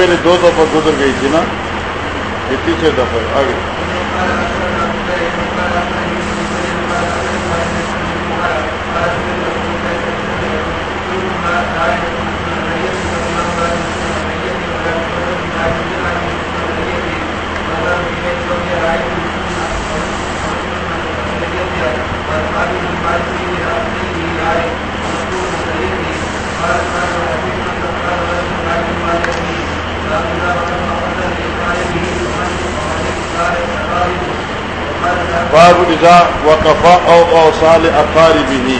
حدیث پہلے دو دفعہ گزر گئی تھی نا یہ تیسرے دفعہ آگے باب اذا وقفا او اوصال اقارب ہی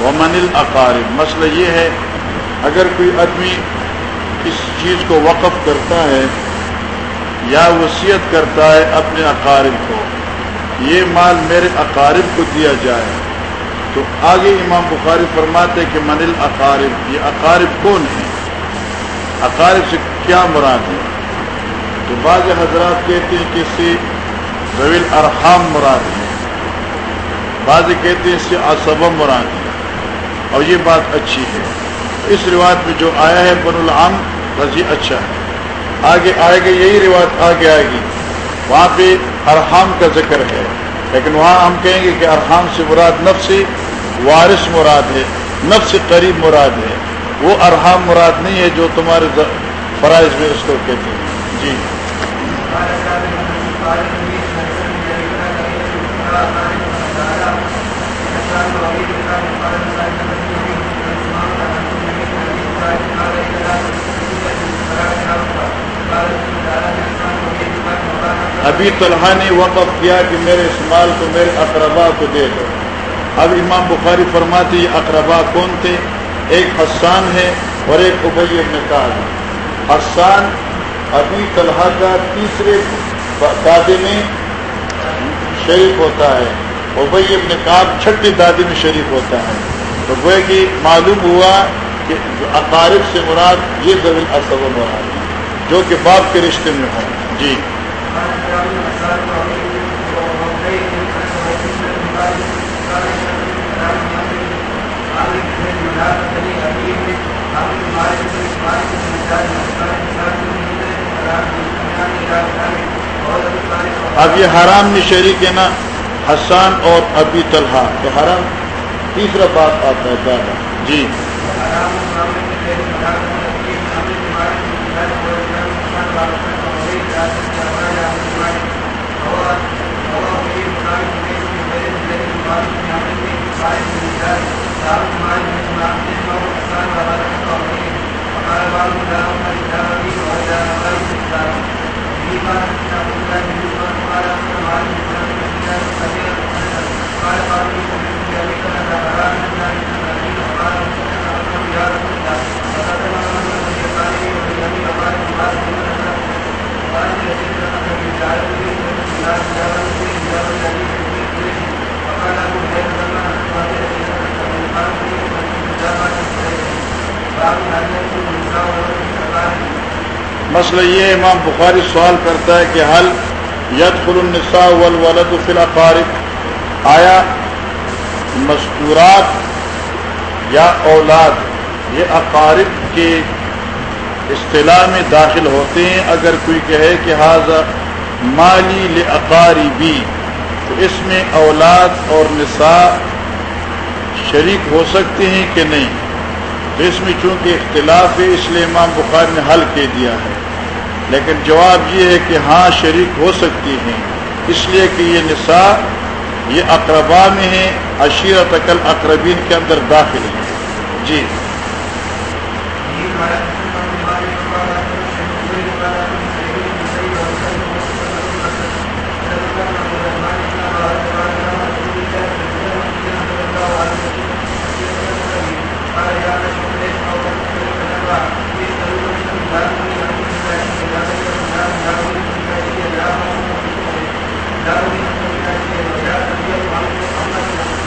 ومن الاقارب۔ مسئلہ یہ ہے، اگر کوئی آدمی اس چیز کو وقف کرتا ہے یا وصیت کرتا ہے اپنے اقارب کو، یہ مال میرے اقارب کو دیا جائے۔ تو آگے امام بخاری فرماتے کہ من الاقارب، یہ اقارب کون ہے؟ اقارب سے کیا مراد ہے؟ تو بعض حضرات کہتے ہیں کہ اس سے رویل ارحام مراد ہے۔ بعض کہتے ہیں اس سے اسبم مراد ہے۔ اور یہ بات اچھی ہے۔ اس روایت میں جو آیا ہے بن العام رضی اچھا ہے۔ آگے آئے گا، یہی روایت آگے آئے گی۔ وہاں پہ ارحام کا ذکر ہے۔ لیکن وہاں ہم کہیں گے کہ ارحام سے مراد نفس، وارث مراد ہے، نفس قریب مراد ہے۔ وہ ارحام مراد نہیں ہے جو تمہارے فرائض میں اس کو کہتے ہیں۔ جی۔ ابھی طلحہ نے وقف کیا کہ میرے اسمال کو میرے اقربا کو دے دو۔ اب امام بخاری فرماتے یہ اقربا کون تھے؟ ایک حسان ہے اور ایک ابئی ابن کار ہے حسان ابھی طلحہ کا تیسرے دادے میں شریک ہوتا ہے۔ ابئی ابن کاب چھٹی دادی میں شریک ہوتا ہے۔ تو وہ کہ معلوم ہوا کہ اقارب سے مراد یہ زبل اصب مراد، جو کہ باپ کے رشتے میں ہوں۔ جی۔ اب یہ حرام میں شریک ہے نا حسان اور ابی طلحہ، تو حرام۔ تیسرا بات آتا ہے زیادہ جی۔ مسئلہ یہ امام بخاری سوال کرتا ہے کہ حل ید النساء والولد فی الاقارب؟ آیا مستورات یا اولاد یہ اقارب کے اصطلاح میں داخل ہوتے ہیں، اگر کوئی کہے کہ حاضر مالی لقاربی تو اس میں اولاد اور نساء شریک ہو سکتے ہیں کہ نہیں؟ تو اس میں چونکہ اختلاف ہے، اس لیے امام بخار نے حل کہہ دیا ہے۔ لیکن جواب یہ ہے کہ ہاں شریک ہو سکتی ہیں۔ اس لیے کہ یہ نساء، یہ اقربا میں ہیں عشیرت عقل اقربین کے اندر داخل ہیں۔ جی۔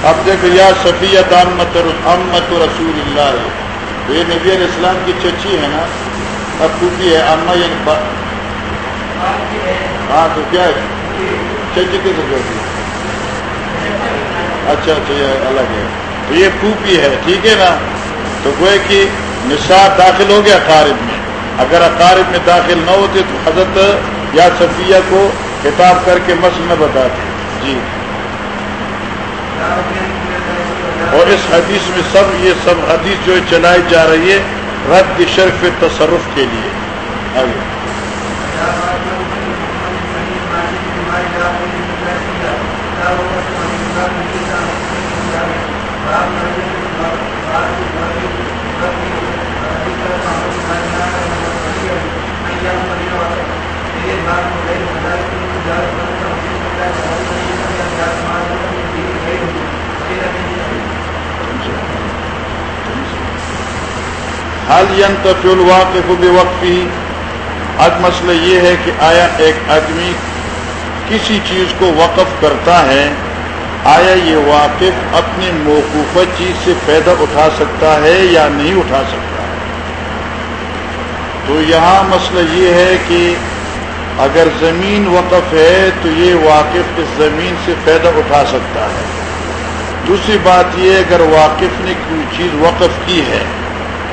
اب دیکھو یا صفیت امت امت رسول اللہ یہ نبی علیہ السلام کی چچی ہے نا؟ اب پھوپھی ہے، اما یعنی ہاں تو کیا ہے؟ چچی کس اچھا اچھا یہ الگ ہے۔ تو یہ پھوپھی ہے، ٹھیک ہے نا؟ تو وہ کہ نصاب داخل ہو گیا قارب میں۔ اگر اقارب میں داخل نہ ہوتے تو حضرت یا صفیہ کو خطاب کر کے مسل نہ بتاتے۔ جی۔ اور اس حدیث میں سب یہ سب حدیث جو چلائی جا رہی ہے، رد شرف تصرف کے لیے۔ آگے۔ حال ينتفع الواقف بوقفه؟ اب مسئلہ یہ ہے کہ آیا ایک آدمی کسی چیز کو وقف کرتا ہے، آیا یہ واقف اپنی موقوفہ چیز سے فائدہ اٹھا سکتا ہے یا نہیں اٹھا سکتا؟ تو یہاں مسئلہ یہ ہے کہ اگر زمین وقف ہے تو یہ واقف اس زمین سے فائدہ اٹھا سکتا ہے۔ دوسری بات یہ اگر واقف نے کوئی چیز وقف کی ہے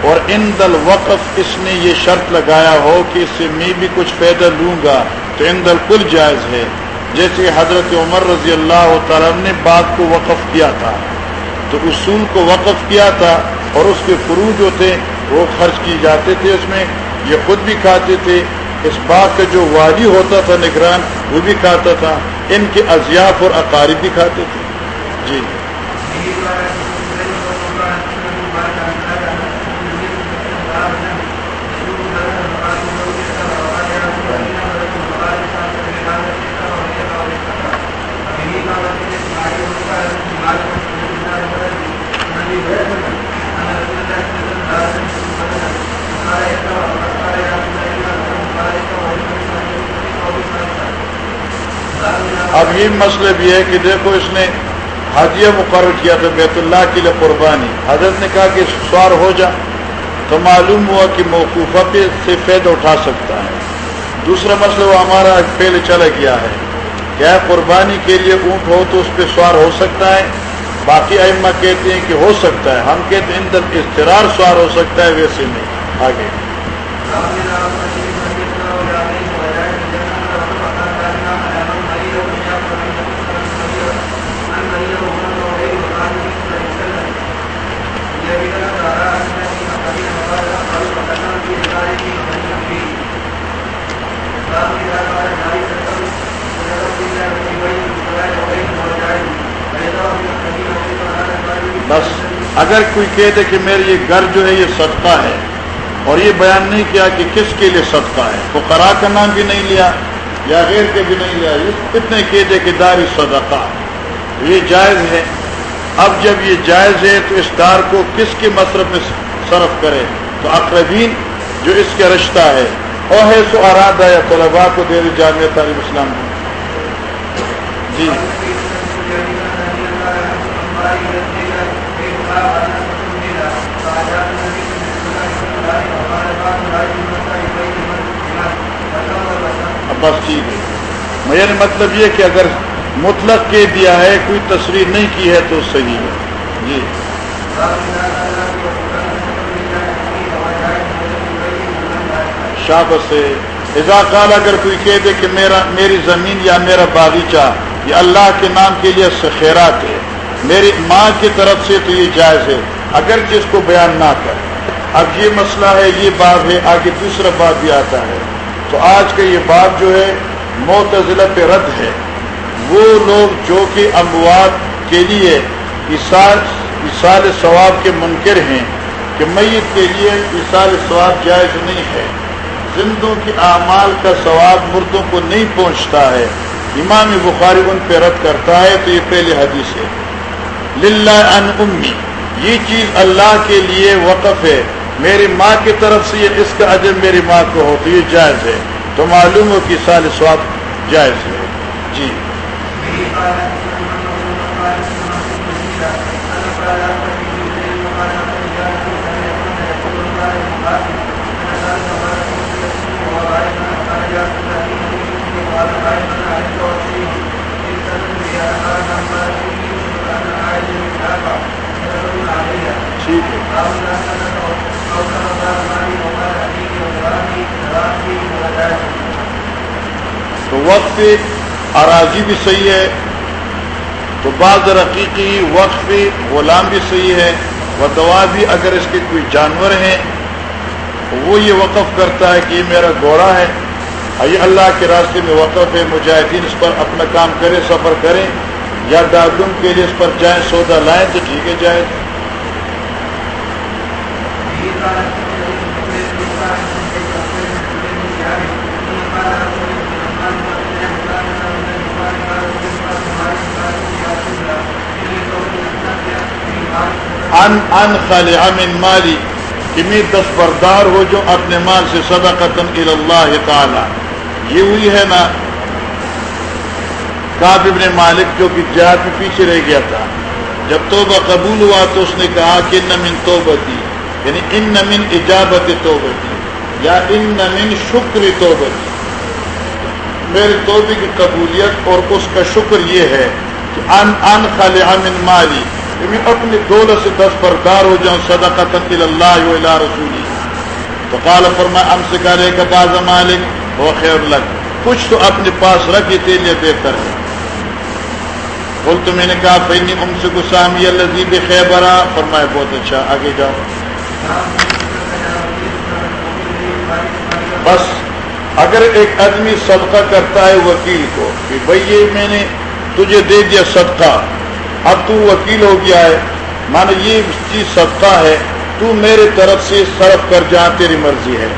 اور ان دل وقف اس نے یہ شرط لگایا ہو کہ اس سے میں بھی کچھ فائدہ لوں گا تو ان دل کل جائز ہے۔ جیسے حضرت عمر رضی اللہ تعالیٰ نے بات کو وقف کیا تھا۔ تو اصول کو وقف کیا تھا اور اس کے فرو جو تھے وہ خرچ کی جاتے تھے اس میں۔ یہ خود بھی کھاتے تھے۔ اس بات کا جو والی ہوتا تھا نگران وہ بھی کھاتا تھا۔ ان کے اضیاف اور اقارب بھی کھاتے تھے۔ جی۔ اب یہ مطلب مسئلہ بھی ہے کہ دیکھو اس نے حاجیہ مقرر کیا تھا بیت اللہ کے لیے قربانی۔ حضرت نے کہا کہ سوار ہو جا تو معلوم ہوا کہ موقوفہ پہ سے فید اٹھا سکتا ہے۔ دوسرا مسئلہ وہ ہمارا پہلے چلا گیا ہے۔ کیا قربانی کے لیے اونٹ ہو تو اس پہ سوار ہو سکتا ہے؟ باقی ائمہ کہتے ہیں کہ ہو سکتا ہے۔ ہم کہتے ہیں اندر اضطرار سوار ہو سکتا ہے، ویسے نہیں۔ آگے۔ بس اگر کوئی کہہ دے کہ میرے یہ گھر جو ہے یہ صدقہ ہے اور یہ بیان نہیں کیا کہ کس کے لیے صدقہ ہے تو کرا کا نام بھی نہیں لیا یا غیر کے بھی نہیں لیا کتنے کہہ دے کہ دار صدقہ، یہ جائز ہے۔ اب جب یہ جائز ہے تو اس دار کو کس کے مصرف میں صرف کرے؟ تو اقربین جو اس کا رشتہ ہے۔ اور ہے سو ارادہ یا طلبا کو دے دی جامعہ تعلیم اسلام۔ جی۔ بس ٹھیک ہے میرا مطلب یہ کہ اگر مطلق کے دیا ہے، کوئی تصریح نہیں کی ہے تو صحیح ہے۔ جی۔ شابت سے اضاقال اگر کوئی کہہ دے کہ میرا، میری زمین یا میرا باغیچہ، یہ اللہ کے نام کے لیے خیرات ہے، میری ماں کی طرف سے تو یہ جائز ہے۔ اگر جس کو بیان نہ کر۔ اب یہ مسئلہ ہے، یہ باب ہے، آگے دوسرا باب بھی آتا ہے۔ تو آج کا یہ باب جو ہے، معتزلہ پہ رد ہے۔ وہ لوگ جو کہ اموات کے لیے اشار ثواب کے منکر ہیں کہ میت کے لیے مثال ثواب جائز نہیں ہے۔ زندوں کی اعمال کا ثواب مردوں کو نہیں پہنچتا ہے۔ امام بخاری ان پہ رد کرتا ہے، تو یہ پہلی حدیث ہے۔ للہ ان امی، یہ چیز اللہ کے لیے وقف ہے۔ میری ماں کی طرف سے یہ اس کا عجب میری ماں کو ہو تو یہ جائز ہے۔ تو معلوم ہو کہ سال سواب جائز ہے۔ جی ٹھیک ہے تو وقف اراضی بھی صحیح ہے، تو بعض رقیقی وقف غلام بھی صحیح ہے و دوا بھی اگر اس کے کوئی جانور ہیں، وہ یہ وقف کرتا ہے کہ یہ میرا گھوڑا ہے۔ یہ اللہ کے راستے میں وقف ہے، مجاہدین اس پر اپنا کام کرے سفر کریں، یا ڈاکوم کے لیے اس پر جائیں، سودا لائیں تو ٹھیک ہے جائے ان ان من مالی، کہ میں دستبردار ہو جو اپنے مال سے صدقتا اللہ تعالی۔ یہ ہوئی ہے نا کاب ابن مالک جو کہ جہاد میں پیچھے رہ گیا تھا۔ جب توبہ قبول ہوا تو اس نے کہا کہ ان من توبتی یعنی ان من اجابت توبتی، یا ان من شکر توبتی۔ میرے توبے کی قبولیت اور اس کا شکر یہ ہے کہ ان ان خالع من مالی میں اپنی دولت سے دس بردار ہو جاؤں صدقہ اللہ و رسولی۔ تو قال فرما ام سے کرے کا باز مالک، وہ خیر لگ کچھ تو اپنے پاس رکھے تھے لیے بہتر ہے۔ بول تو میں نے کہا فینی ام سے گسامی الزیب خیبرا فرمایا، بہت اچھا آگے جاؤ۔ بس، اگر ایک آدمی صدقہ کرتا ہے وکیل کو، کہ بھائی یہ میں نے تجھے دے دیا صدقہ اب تو وکیل ہو گیا ہے۔ مان یہ چیز صدقہ ہے۔ تو میرے طرف سے صرف کر جہاں تیری مرضی ہے۔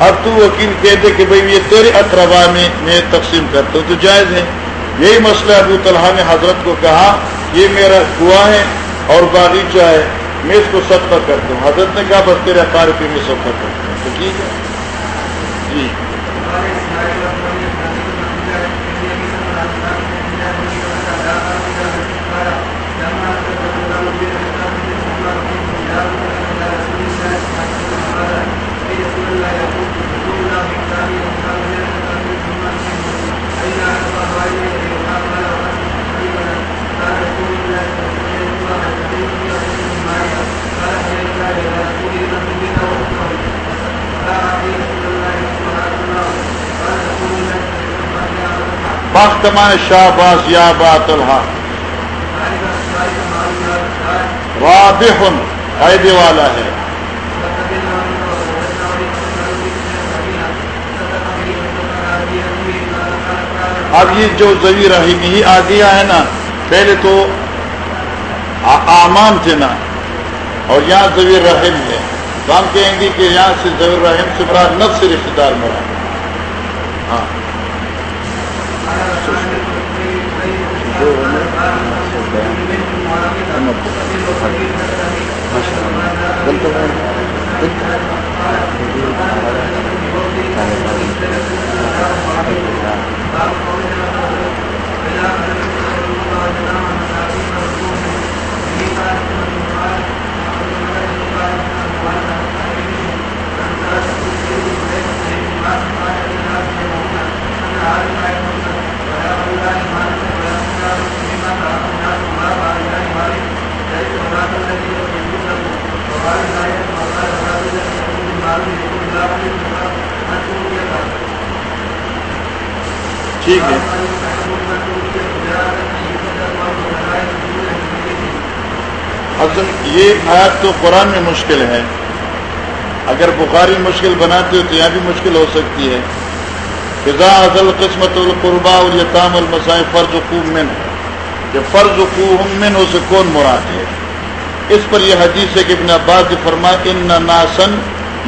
اب تو وکیل کہہ دے کہ بھائی یہ تیرے اقربا میں میں تقسیم کرتا ہوں، تو جائز ہے۔ یہی مسئلہ ابو طلحہ نے حضرت کو کہا، یہ میرا کنواں ہے اور باغیچہ ہے، میں اس کو صدقہ کرتا ہوں۔ حضرت نے کہا، بس تیرے اقار پہ میں صدقہ کرتا ہوں۔ تو ٹھیک ہے۔ بختمان شاہ باز یا بات الحق. واضح فائدے والا ہے. اب یہ جو زوی رحیم ہی آ گیا ہے نا، پہلے تو آمان تھے نا، اور یہاں زوی رحیم ہے۔ تو ہم کہیں گے کہ یہاں سے زوی رحیم سے بڑا نف سے رشتے دار مرا ہاں ٹھیک ہے یہ آیات تو قرآن میں مشکل ہے۔ اگر بخاری مشکل بناتے ہو تو یہاں بھی مشکل ہو سکتی ہے۔ فضا ازل قسمت القربا الطام المسائل فرض خوب من کہ فرض خوب من اسے کون مراد ہے؟ اس پر یہ حدیث ہے کہ ابن عباس فرما ان ناسن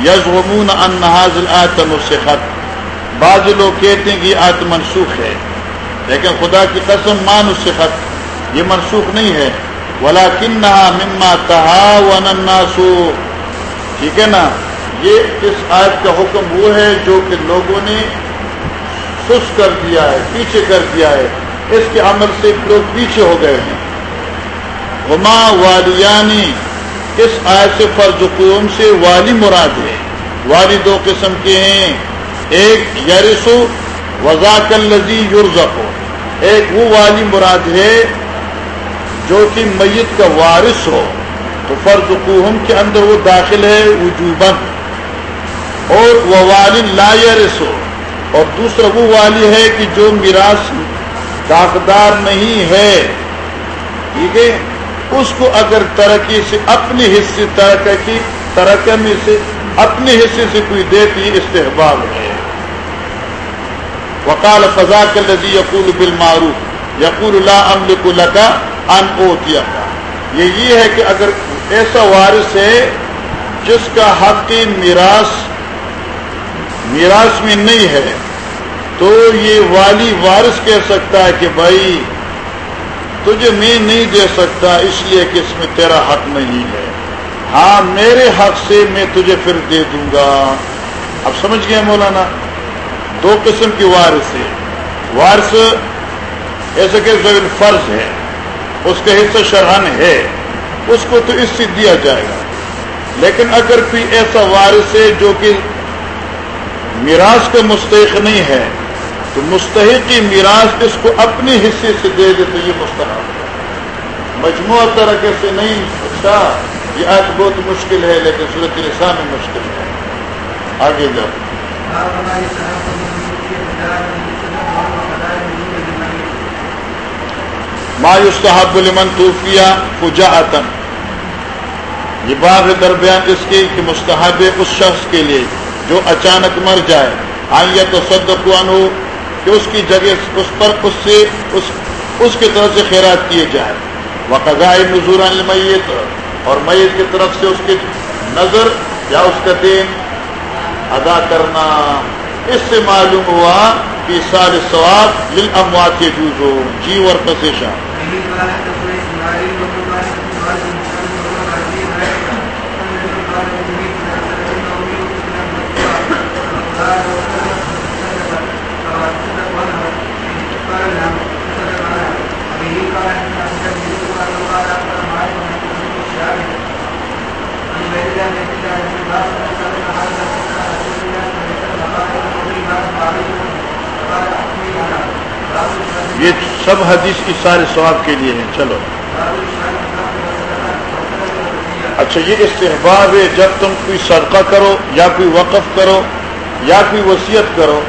یزغمون ان نازل آتم صحت بعض لوگ کہتے ہیں کہ یہ آت منسوخ ہے، لیکن خدا کی قسم مان اس صحت یہ منسوخ نہیں ہے۔ ولا مما تہا ناسو ٹھیک ہے نا؟ یہ اس آیت کا حکم وہ ہے جو کہ لوگوں نے سس کر دیا ہے، پیچھے کر دیا ہے۔ اس کے عمل سے لوگ پیچھے ہو گئے ہیں۔ ہما والیانی اس آیت سے فرض قوم سے والی مراد ہے۔ والی دو قسم کے ہیں۔ ایک یارسو وزاک الزی یورزق ایک وہ والی مراد ہے جو کہ میت کا وارث ہو، تو فرض قوم کے اندر وہ داخل ہے وجوبن اور وہ والی لا یارس ہو۔ اور دوسرا وہ والی ہے کہ جو میراث داغدار نہیں ہے، ٹھیک ہے؟ اس کو اگر ترقی سے اپنے حصے، ترقی کی، ترقی میں سے اپنے حصے سے کوئی دیتی استحباب ہے۔ وکال فضا کے لذی یقول بال معروف یقول اللہ املک لگا ان اوتیا یہ یہ ہے کہ اگر ایسا وارث ہے جس کا حق میراث میراث میں نہیں ہے، تو یہ والی وارث کہہ سکتا ہے کہ بھائی، تجھے میں نہیں دے سکتا، اس لیے کہ اس میں تیرا حق نہیں ہے۔ ہاں میرے حق سے میں تجھے پھر دے دوں گا۔ اب سمجھ گیا مولانا؟ دو قسم کی وارث ہے وارث ایسے کہ فرض ہے۔ اس کا حصہ شرحن ہے، اس کو تو اس سے دیا جائے گا۔ لیکن اگر کوئی ایسا وارث ہے جو کہ میراث کا مستحق نہیں ہے، تو مستحقی میراث اس کو اپنے حصے سے دے دے تو یہ مستحق مجموعہ طرح سے نہیں اچھا یہ آج بہت مشکل ہے، لیکن صورت میں مشکل ہے۔ آگے جاؤ۔ مایوستحب لمن توفیہ فجاعتن یہ باب درمیان اس کی کہ مستحب اس شخص کے لیے جو اچانک مر جائے. آئیے تو صدقان ہو کہ اس کی جگہ اس پر اس سے اس اس کی طرف سے خیرات کیے جائے. وہ قضاء نظور المیت، اور میت کی طرف سے اس کی نظر یا اس کا دین ادا کرنا. اس سے معلوم ہوا سال ثواب للاموات يجوز جي ورقصشا جی اور یہ سب حدیث کی سارے ثواب کے لیے ہیں، چلو۔ اچھا یہ استحباب ہے، جب تم کوئی صدقہ کرو، یا کوئی وقف کرو، یا کوئی وصیت کرو،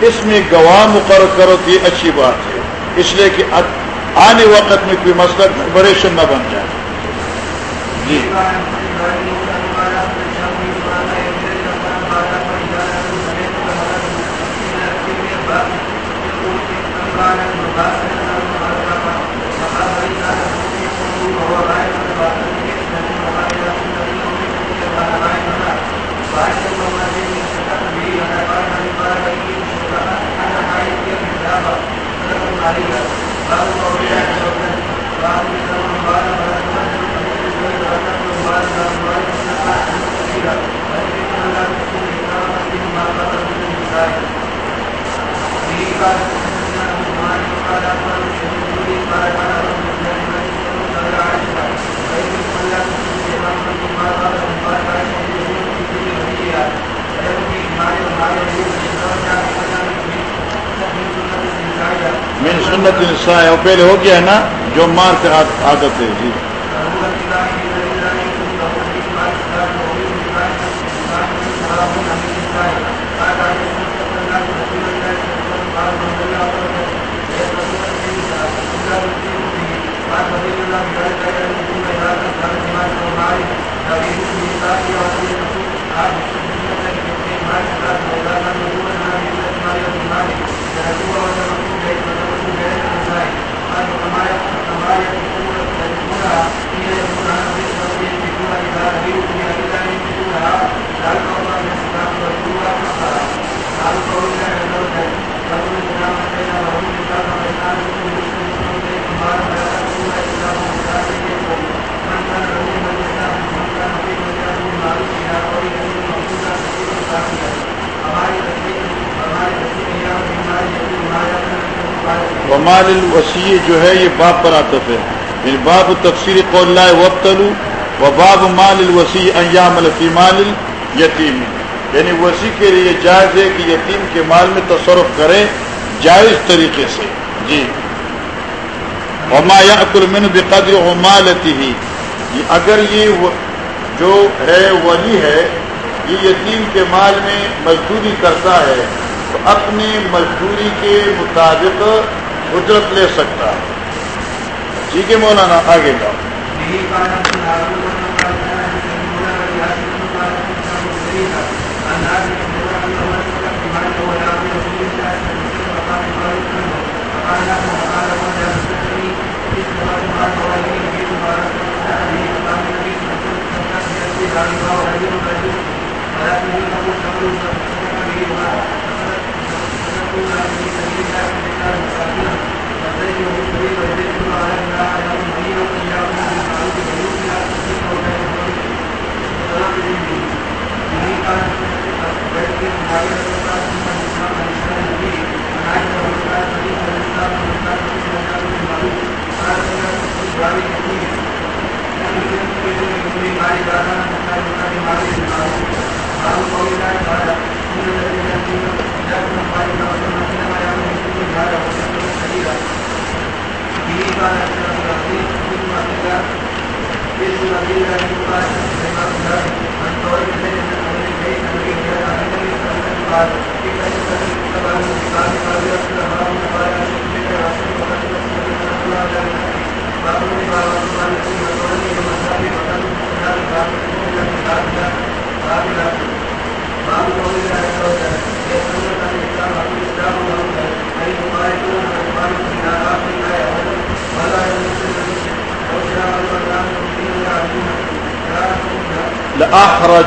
اس میں گواہ مقرر کرو تو یہ اچھی بات ہے۔ اس لیے کہ آنے وقت میں کوئی مسئلہ پریشان نہ بن جائے۔ جی۔ میں سنت انسان ہے، وہ پہلے ہو گیا ہے نا، جو مار سے عادت ہے جی۔ جو ہے یہ باپ پر آتف ہے یعنی باب تفصیل قول وبتلو و باب مال الوسیع ایام الفی مال یتیم یعنی وسیع کے لیے جائز ہے کہ یتیم کے مال میں تصرف کرے جائز طریقے سے۔ جی۔ ہما یا من بقدر عمالتی ہی اگر یہ جو ہے ولی ہے، یہ یتیم کے مال میں مزدوری کرتا ہے، تو اپنی مزدوری کے مطابق اجرت لے سکتا۔ ہے ٹھیک ہے مولانا آگے جاؤ۔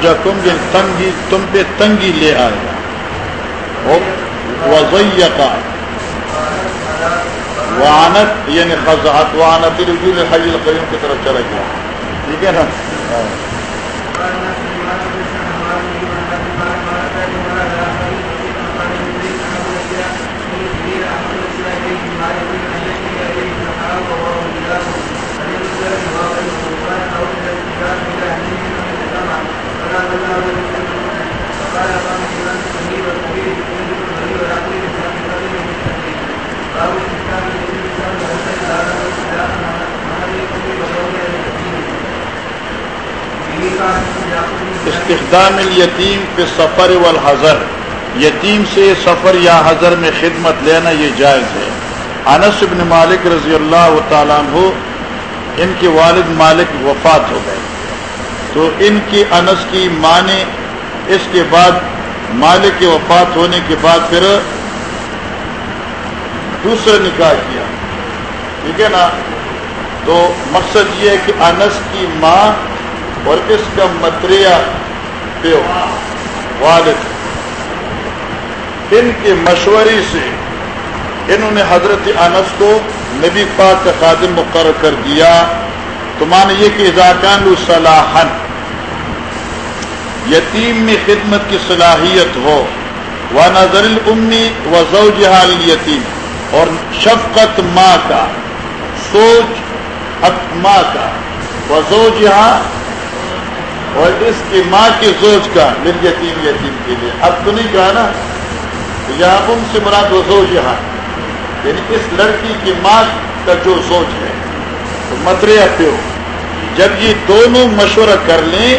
کا اخرجکم جن تنگی تم پہ تنگی لے آئے وزیقا وانت یعنی خزات وانت رجول حی القیم کی طرف چلا گیا ٹھیک ہے نا استخدام الیتیم پہ سفر والحضر۔ یتیم سے سفر یا حضر میں خدمت لینا یہ جائز ہے۔ انس بن مالک رضی اللہ تعالیٰ عنہ، ان کے والد مالک وفات ہو گئے۔ تو ان کی انس کی ماں نے اس کے بعد مالک کے وفات ہونے کے بعد پھر دوسرا نکاح کیا۔ ٹھیک ہے نا؟ تو مقصد یہ ہے کہ انس کی ماں اور اس کا متریا پیو، والد، ان کے مشورے سے انہوں نے حضرت انس کو نبی پاک کا خادم مقرر کر دیا۔ تو مان یہ کہ اضاکان صلاحن یتیم میں خدمت کی صلاحیت ہو۔ و نظر المی و ضو جہال یتیم اور شفقت ماں کا، سوچ ماں کا۔ و ضو جہاں اور اس کی ماں کی سوچ کا دل یتیم یتیم کے لیے۔ اب تو نہیں کہا نا یہاں ان سے مراد وہ سوچ یہاں۔ یعنی اس لڑکی کی ماں کا جو سوچ ہے۔ تو مترے جب یہ دونوں مشورہ کر لیں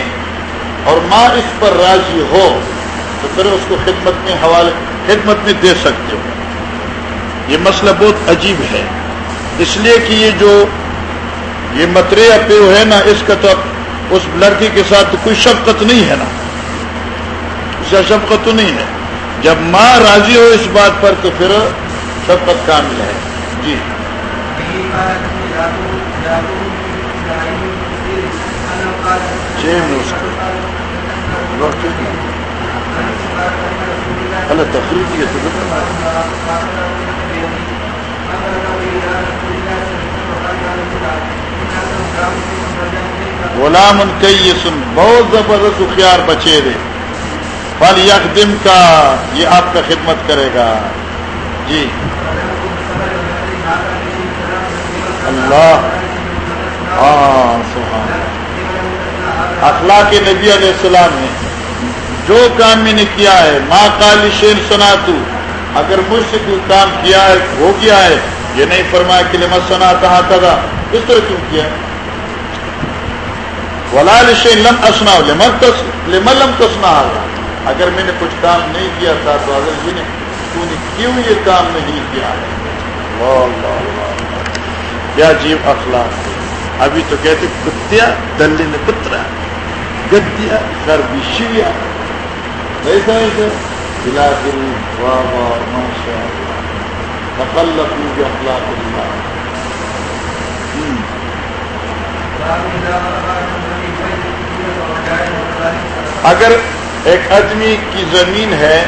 اور ماں اس پر راضی ہو، تو پھر اس کو خدمت میں حوالے، خدمت میں دے سکتے ہو۔ یہ مسئلہ بہت عجیب ہے۔ اس لیے کہ یہ جو یہ مترے پیو ہے نا، اس کا تو اس لڑکی کے ساتھ کوئی شفقت نہیں ہے نا۔ اس کا شفقت تو نہیں ہے۔ جب ماں راضی ہو اس بات پر تو پھر شفقت کامل ہے۔ جی۔ تفریح غلام کئی سن بہت زبردست اخیار بچے دے۔ فل یکدم کا یہ آپ کا خدمت کرے گا۔ جی۔ اللہ۔ ہاں سبحان اخلاق نبی علیہ السلام نے جو کام میں نے کیا ہے ماں کالی شین سنا تو۔ اگر مجھ سے کوئی کام کیا ہے، ہو گیا ہے، یہ نہیں فرمایا کہ لمت سنا تھا اس طرح کیوں کیا ولال لم اسنا لمن لم تسنا اگر میں نے کچھ کام نہیں کیا تھا تو اگر جی نے، تو نے کیوں یہ کام نہیں کیا؟ کیا جیو اخلاق ابھی تو کہتے کتیا دلی نے پترا گدیا کر بھی شیا ایسا ایسا بلا دل واہ واہ ماشاء تخلق اخلاق اللہ۔ اگر ایک آدمی کی زمین ہے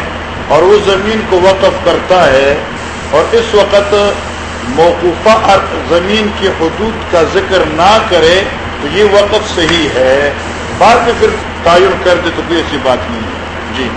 اور وہ زمین کو وقف کرتا ہے اور اس وقت موقوفہ زمین کی حدود کا ذکر نہ کرے، تو یہ وقف صحیح ہے۔ بعد میں پھر تعین کر دے تو کوئی ایسی بات نہیں ہے۔ جی۔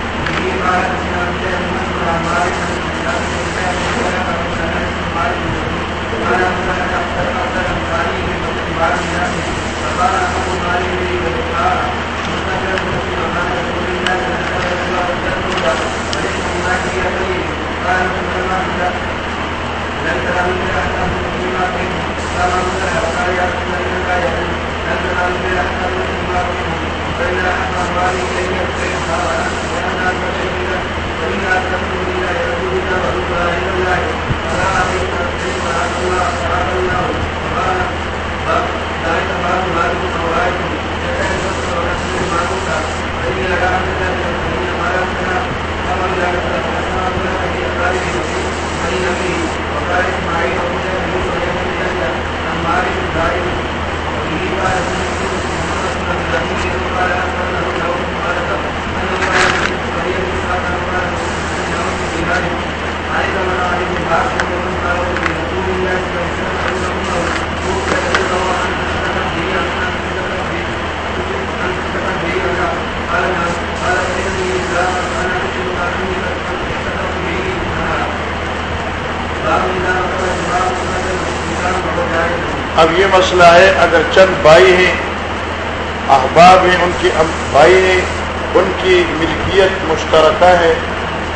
اب یہ مسئلہ ہے، اگر چند بھائی ہیں، احباب ہیں، ان کی بھائی ہیں، ان کی ملکیت مشترکہ ہے۔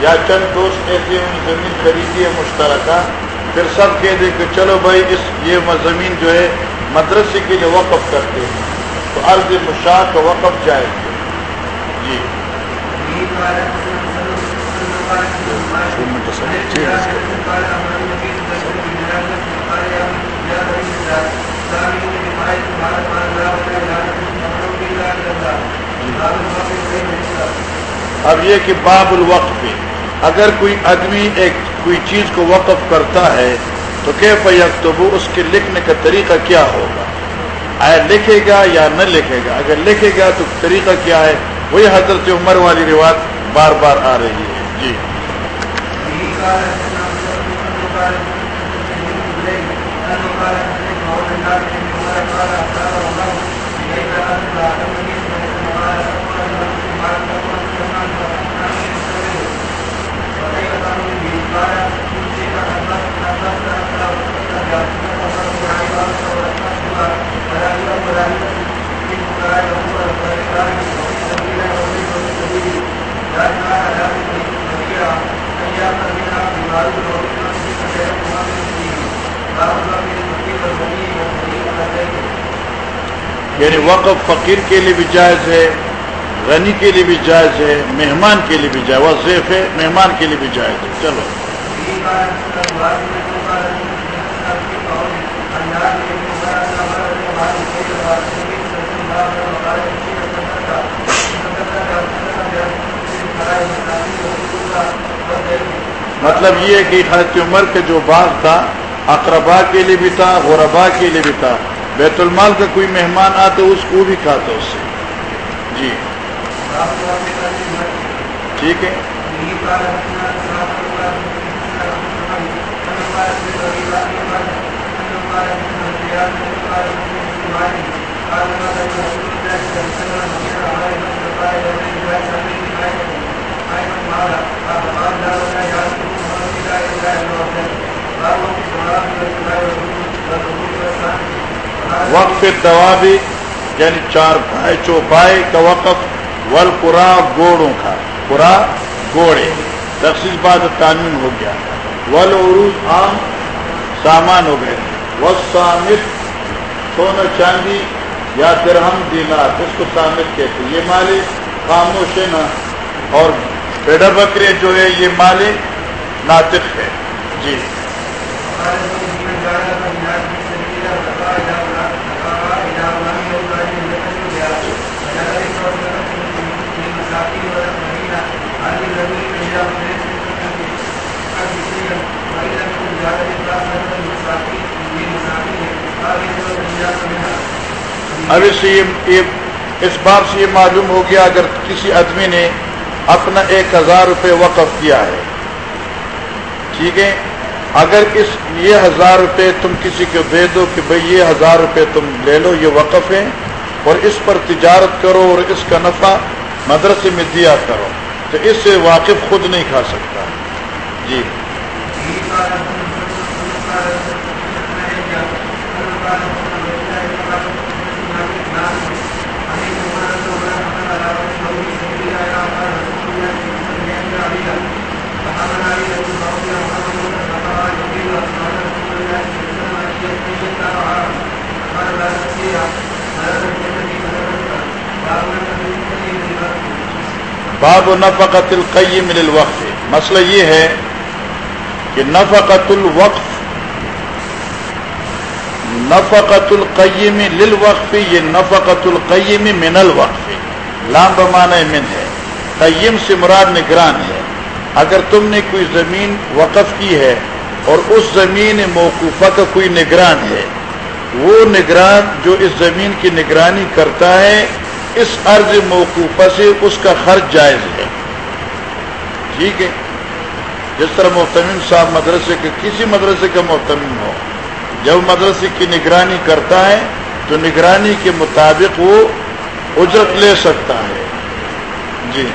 یا چند دوست ایسے زمین خریدی ہے مشترکہ، پھر سب کہہ دے کہ چلو بھائی اس یہ زمین جو ہے مدرسے کے لیے وقف کرتے ہیں، تو عرض مشاہ کا وقف جائے جی۔ اب یہ کہ باب الوقف پہ اگر کوئی آدمی ایک کوئی چیز کو وقف کرتا ہے تو کہ تو اس کے لکھنے کا طریقہ کیا ہوگا؟ آیا لکھے گا یا نہ لکھے گا؟ اگر لکھے گا تو طریقہ کیا ہے؟ وہی حضرت عمر والی روایت بار بار آ رہی ہے۔ جی۔ یعنی وقف فقیر کے لیے بھی جائز ہے، غنی کے لیے بھی جائز ہے، مہمان کے لیے بھی جائز وظیف ہے، مہمان کے لیے بھی جائز ہے۔ چلو۔ مطلب یہ کہ حضرت عمر کا جو باغ تھا، اقربا کے لیے بھی تھا، غربا کے لیے بھی تھا۔ بیت المال کا کوئی مہمان آتا اس کو بھی کھاتا اس سے۔ جی۔ ٹھیک ہے۔ وقف دوابی یعنی چار پائے چوپائے کا وقف ول گوڑوں کا۔ قرا گوڑے۔ تفصیل بعد تعمیر ہو گیا۔ ول عروج عام سامان ہو گئے۔ وہ سامر سونا چاندی یا پھر ہم دینار اس کو تعمیر کہتے یہ مالک خاموش ہے نا، اور پیڑا بکرے جو ہے یہ مالک ناطق ہے جی۔ اب اس یہ اس بات سے یہ معلوم ہو گیا اگر کسی آدمی نے اپنا ایک ہزار روپے وقف کیا ہے، ٹھیک ہے؟ اگر اس یہ ہزار روپے تم کسی کو دے دو کہ بھئی یہ ہزار روپے تم لے لو، یہ وقف ہے، اور اس پر تجارت کرو اور اس کا نفع مدرسے میں دیا کرو، تو اس سے واقف خود نہیں کھا سکتا۔ جی۔ باب نفقت القیم للوقف مسئلہ یہ ہے کہ نفقت الوقف نفقت القیم للوقف یہ نفقت القیم من الوقف لام بمانے من ہے۔ قیم سے مراد نگران ہے۔ اگر تم نے کوئی زمین وقف کی ہے اور اس زمین موقوفہ کا کوئی نگران ہے، وہ نگران جو اس زمین کی نگرانی کرتا ہے اس عرض موقوفہ سے اس کا خرچ جائز ہے۔ ٹھیک ہے؟ جس طرح محتمین صاحب مدرسے کے، کسی مدرسے کا محتمین ہو، جب مدرسے کی نگرانی کرتا ہے، تو نگرانی کے مطابق وہ اجرت لے سکتا ہے۔ جی۔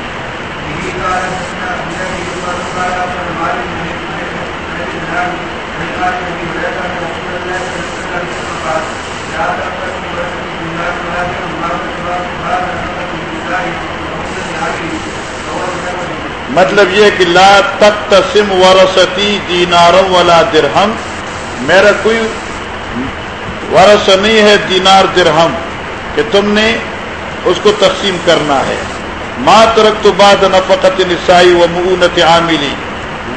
مطلب یہ کہ لا تک تسم ورثتی دینارم والا درہم۔ میرا کوئی ورث نہیں ہے دینار درہم کہ تم نے اس کو تقسیم کرنا ہے۔ ماں ترک تو بعد نفقت نسائی و معنت عاملی۔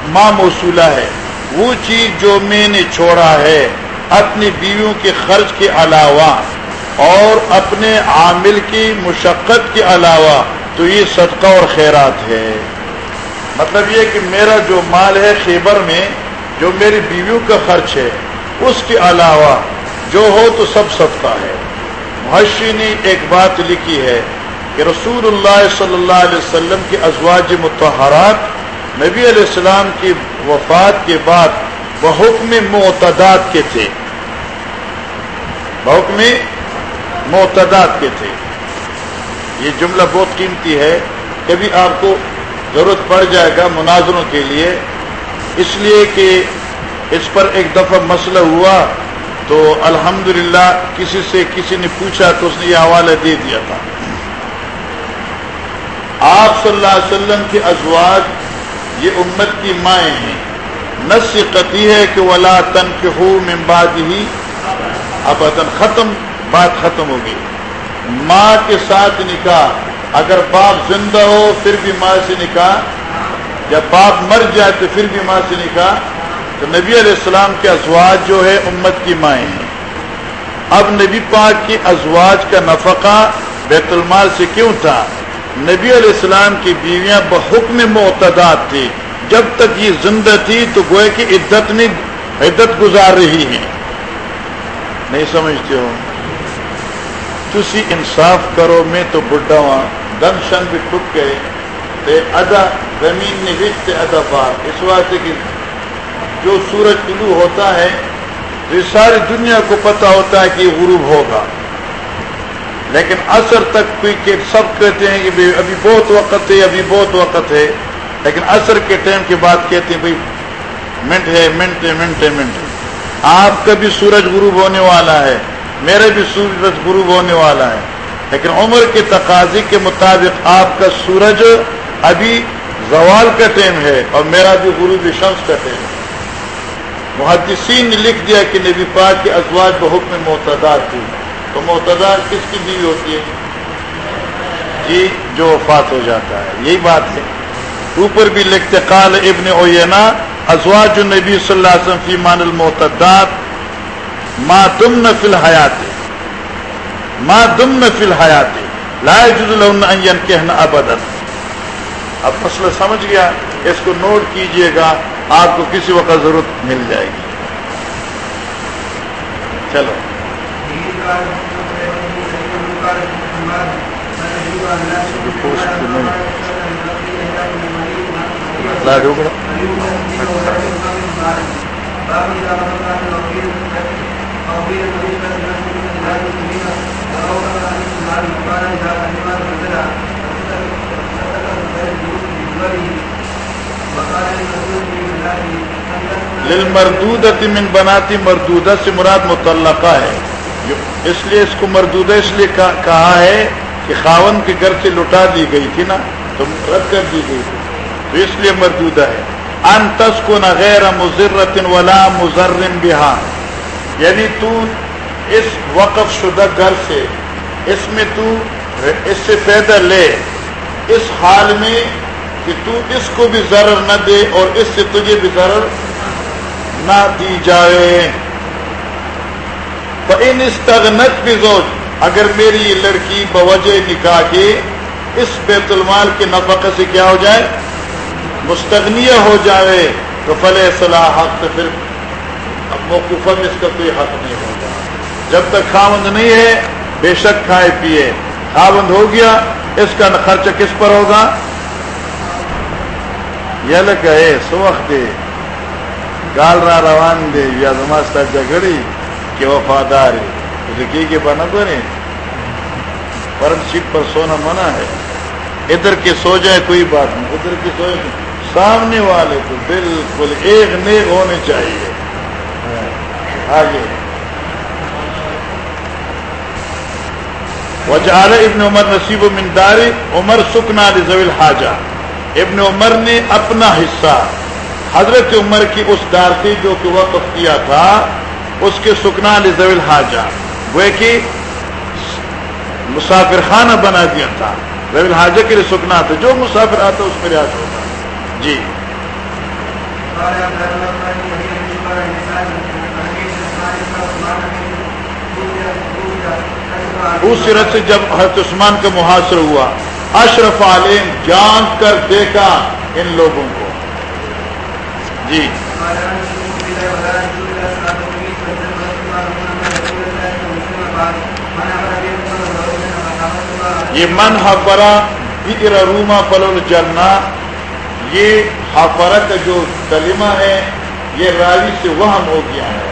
ماں موصولہ ہے۔ وہ چیز جو میں نے چھوڑا ہے اپنی بیویوں کے خرچ کے علاوہ اور اپنے عامل کی مشقت کے علاوہ تو یہ صدقہ اور خیرات ہے۔ مطلب یہ کہ میرا جو مال ہے خیبر میں، جو میری بیویوں کا خرچ ہے، اس کے علاوہ جو ہو تو سب صدقہ ہے۔ محشی نے ایک بات لکھی ہے کہ رسول اللہ صلی اللہ علیہ وسلم کے ازواج متحرات نبی علیہ السلام کی وفات کے بعد بحکم معتداد کے تھے۔ بحکم معتداد کے تھے۔ یہ جملہ بہت قیمتی ہے۔ کبھی آپ کو ضرورت پڑ جائے گا مناظروں کے لیے۔ اس لیے کہ اس پر ایک دفعہ مسئلہ ہوا تو الحمدللہ کسی سے کسی نے پوچھا تو اس نے یہ حوالہ دے دیا تھا۔ آپ صلی اللہ علیہ وسلم کے ازواج یہ امت کی مائیں ہیں۔ نس قطعی ہے کہ ولا تن کے ہو ممباد ہی اب ختم، بات ختم ہو گئی۔ ماں کے ساتھ نکاح اگر باپ زندہ ہو، پھر بھی ماں سے نکاح۔ جب باپ مر جائے تو پھر بھی ماں سے نکاح۔ تو نبی علیہ السلام کے ازواج جو ہے، امت کی مائیں ہیں۔ اب نبی پاک کی ازواج کا نفقہ بیت المال سے کیوں تھا؟ نبی علیہ السلام کی بیویاں بحکم معتداد تھی جب تک یہ زندہ تھی تو گوئے کی عدت نہیں، عدت گزار رہی ہیں۔ نہیں سمجھتے ہو؟ تھی انصاف کرو، میں تو بڈھا ہوا دن شن بھی ٹک گئے۔ تے ادا زمین نے وچ ادا پار۔ اس واسطے کہ جو سورج طلوع ہوتا ہے، تو یہ ساری دنیا کو پتا ہوتا ہے کہ یہ غروب ہوگا۔ لیکن اثر تک کوئی کہ سب کہتے ہیں کہ ابھی بہت وقت ہے، ابھی بہت وقت ہے۔ لیکن اثر کے ٹائم کے بعد کہتے ہیں بھائی منٹ ہے منٹ ہے منٹ ہے منٹ ہے۔ آپ کا بھی سورج غروب ہونے والا ہے۔ میرے بھی سورج غروب ہونے والا ہے۔ لیکن عمر کے تقاضی کے مطابق آپ کا سورج ابھی زوال کا ٹائم ہے اور میرا بھی غروب شمس کا ٹائم ہے۔ محدثین نے لکھ دیا کہ نبی پاک کے ازواج بحکم میں معتدار تھی تو معتدار کس کی بیوی ہوتی ہے؟ جی جو وفات ہو جاتا ہے۔ یہی بات ہے۔ اوپر بھی لکھتے، قال ابن اوینا ازواج النبی صلی اللہ علیہ وسلم فی مان المعتدات ما دم نہ فی الحیات. ما دم نہ فی الحیات. لا ان اب مسئلہ سمجھ گیا، اس کو نوٹ کیجیے گا، آپ کو کسی وقت ضرورت مل جائے گی. چلو. مردود من بناتی مردودہ سے مراد متعلقہ ہے۔ اس لیے اس کو مردودہ اس لیے کہا ہے کہ خاون کے گھر سے لٹا دی گئی تھی نا، تو رد کر دی گئی تھی۔ تو اس لیے مردودہ ہے۔ ان تس کو نہ غیر مضرت ولا مضرم بہا یعنی تو اس وقف شدہ گھر سے، اس میں تو اس سے فائدہ لے، اس حال میں کہ تو اس کو بھی ضرر نہ دے اور اس سے تجھے بھی ضرر نہ دی جائے۔ ان استغنت بھی زوج اگر میری لڑکی بوجہ نکاح کے اس بیت المال کے نفق سے کیا ہو جائے؟ مستغنیہ ہو جائے۔ تو فلح صلاح حق تو پھر موقف میں اس کا کوئی حق نہیں ہوگا۔ جب تک خاوند نہیں ہے، بے شک کھائے پیے خاوند ہو گیا، اس کا خرچ کس پر ہوگا؟ یہ لگا ہے، سو وقت دے۔ گال را روان دے، یا زماستا جگڑی کہ وفادار ہے۔ کے بنا بنے پرم سیٹ پر سونا منع ہے۔ ادھر کے سو جائے کوئی بات نہیں۔ ادھر کے سو جائے۔ سامنے والے کو بالکل ایک نیک ہونے چاہیے۔ آگے۔ وجال ابن عمر نصیب و منداری عمر سکنا رضویل حاجہ ابن عمر نے اپنا حصہ، حضرت عمر کی اس دارتی جو کہ وقف کیا تھا، اس کے سکنا لزویل حاجہ وہ کہ مسافر خانہ بنا دیا تھا۔ رویل حاجہ کے لیے سکنا تھا۔ جو مسافر آتا اس میں ریاض ہوتا۔ جی۔ اس سرت سے جب حضرت عثمان کا محاصر ہوا، اشرف عالم جان کر دیکھا ان لوگوں کو۔ جی۔ یہ من حفرا روما پلول جرنا یہ حفرا کا جو کلمہ ہے، یہ راوی سے وہم ہو گیا ہے۔